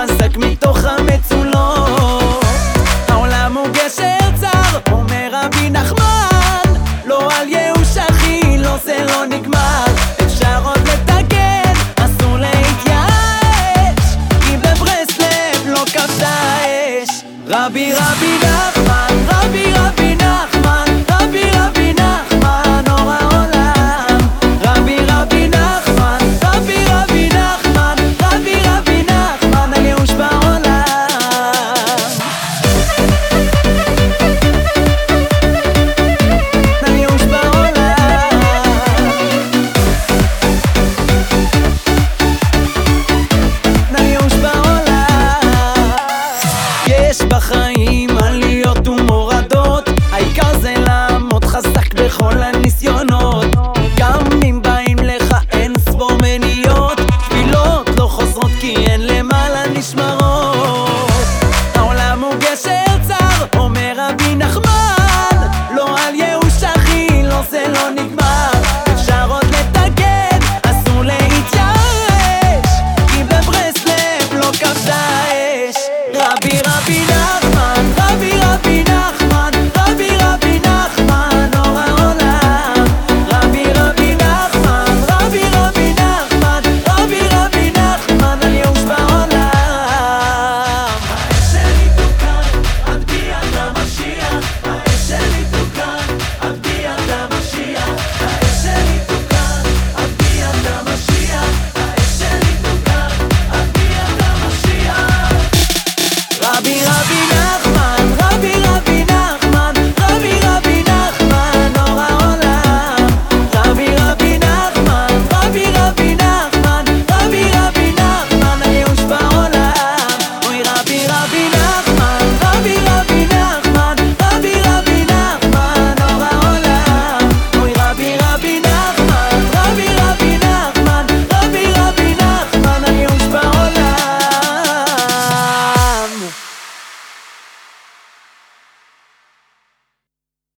חזק מתוך המצולות. העולם הוא גשר צר, אומר רבי נחמן. לא על ייאוש אחי, לא זה לא נגמר. אפשר עוד לתקן, אסור להתייאש. כי בברסלב לא כבשה אש. רבי רבי נחמן